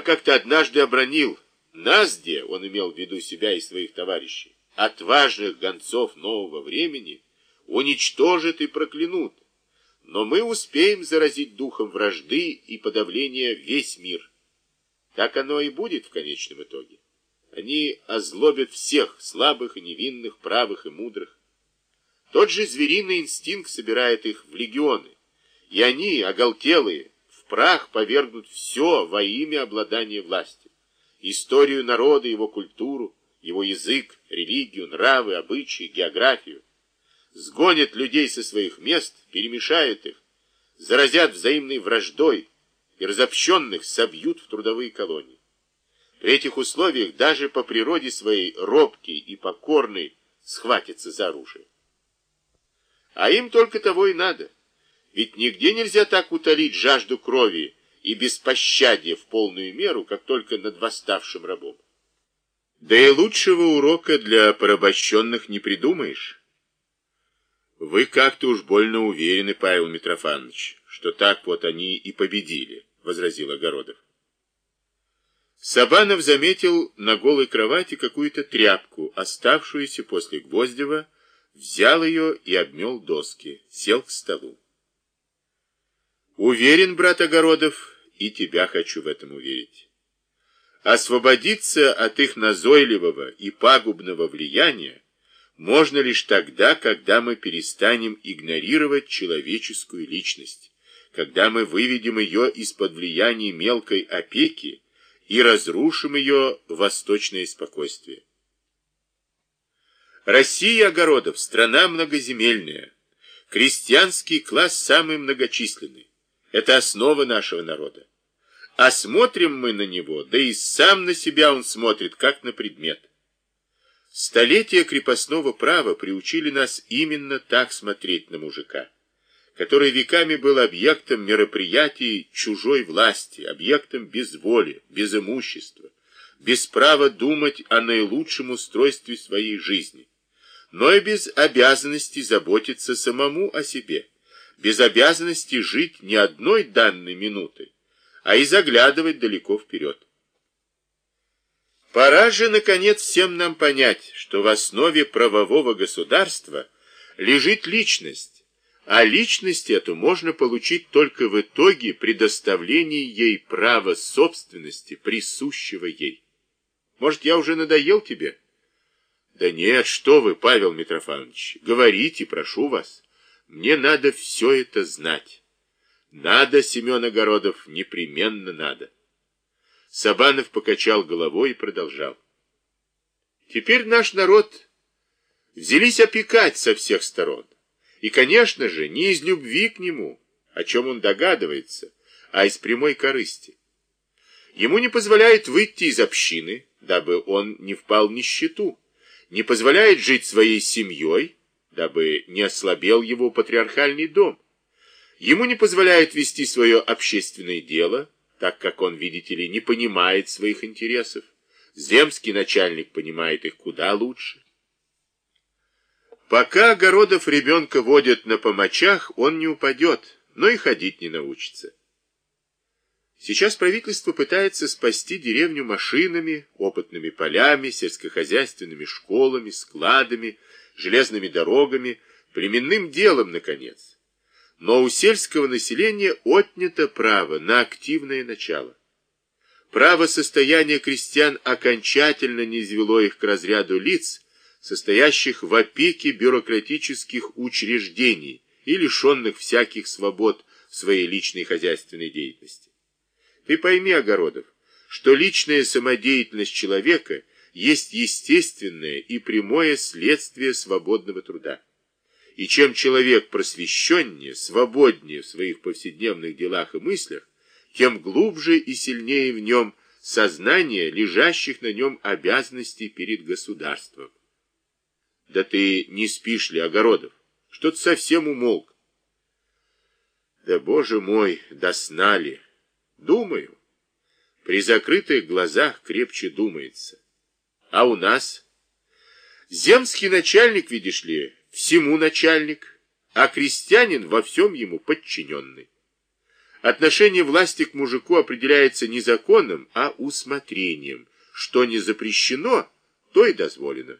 а как-то однажды обронил, нас где, он имел в виду себя и своих товарищей, отважных гонцов нового времени, уничтожит и проклянут. Но мы успеем заразить духом вражды и подавления весь мир. Так оно и будет в конечном итоге. Они озлобят всех, слабых и невинных, правых и мудрых. Тот же звериный инстинкт собирает их в легионы, и они, оголтелые, прах повергнут все во имя обладания властью. Историю народа, его культуру, его язык, религию, нравы, обычаи, географию. Сгонят людей со своих мест, перемешают их, заразят взаимной враждой и разобщенных собьют в трудовые колонии. При этих условиях даже по природе своей робкий и покорный схватится за оружие. А им только того и надо. Ведь нигде нельзя так утолить жажду крови и беспощадия в полную меру, как только над восставшим рабом. Да и лучшего урока для порабощенных не придумаешь. Вы как-то уж больно уверены, Павел Митрофанович, что так вот они и победили, возразил Огородов. Сабанов заметил на голой кровати какую-то тряпку, оставшуюся после Гвоздева, взял ее и обмел доски, сел к столу. Уверен, брат Огородов, и тебя хочу в этом уверить. Освободиться от их назойливого и пагубного влияния можно лишь тогда, когда мы перестанем игнорировать человеческую личность, когда мы выведем ее из-под влияния мелкой опеки и разрушим ее восточное спокойствие. Россия огородов, страна многоземельная, крестьянский класс самый многочисленный. Это основа нашего народа. А смотрим мы на него, да и сам на себя он смотрит, как на предмет. Столетия крепостного права приучили нас именно так смотреть на мужика который веками был объектом мероприятий чужой власти, объектом без воли, без имущества, без права думать о наилучшем устройстве своей жизни, но и без обязанности заботиться самому о себе, без обязанности жить не одной данной минуты, а и заглядывать далеко вперед. Пора же, наконец, всем нам понять, что в основе правового государства лежит личность, а личность эту можно получить только в итоге предоставления ей права собственности, присущего ей. Может, я уже надоел тебе? Да нет, что вы, Павел Митрофанович, говорите, прошу вас. Мне надо все это знать. Надо, Семен Огородов, непременно надо. Сабанов покачал головой и продолжал. Теперь наш народ взялись опекать со всех сторон. И, конечно же, не из любви к нему, о чем он догадывается, а из прямой корысти. Ему не позволяет выйти из общины, дабы он не впал в нищету, не позволяет жить своей семьей, дабы не ослабел его патриархальный дом. Ему не позволяет вести свое общественное дело, так как он, видите ли, не понимает своих интересов. Земский начальник понимает их куда лучше. Пока Огородов ребенка водят на помочах, он не упадет, но и ходить не научится. Сейчас правительство пытается спасти деревню машинами, опытными полями, сельскохозяйственными школами, складами, железными дорогами, племенным делом, наконец. Но у сельского населения отнято право на активное начало. Право состояния крестьян окончательно не извело их к разряду лиц, состоящих в опеке бюрократических учреждений и лишенных всяких свобод своей личной хозяйственной деятельности. Ты пойми, Огородов, что личная самодеятельность человека есть естественное и прямое следствие свободного труда. И чем человек просвещеннее, свободнее в своих повседневных делах и мыслях, тем глубже и сильнее в нем сознание лежащих на нем обязанностей перед государством. Да ты не спишь ли, Огородов? Что-то совсем умолк. Да, боже мой, до сна ли? Думаю. При закрытых глазах крепче думается. А у нас? Земский начальник, видишь ли, всему начальник, а крестьянин во всем ему подчиненный. Отношение власти к мужику определяется не законом, а усмотрением. Что не запрещено, то и дозволено.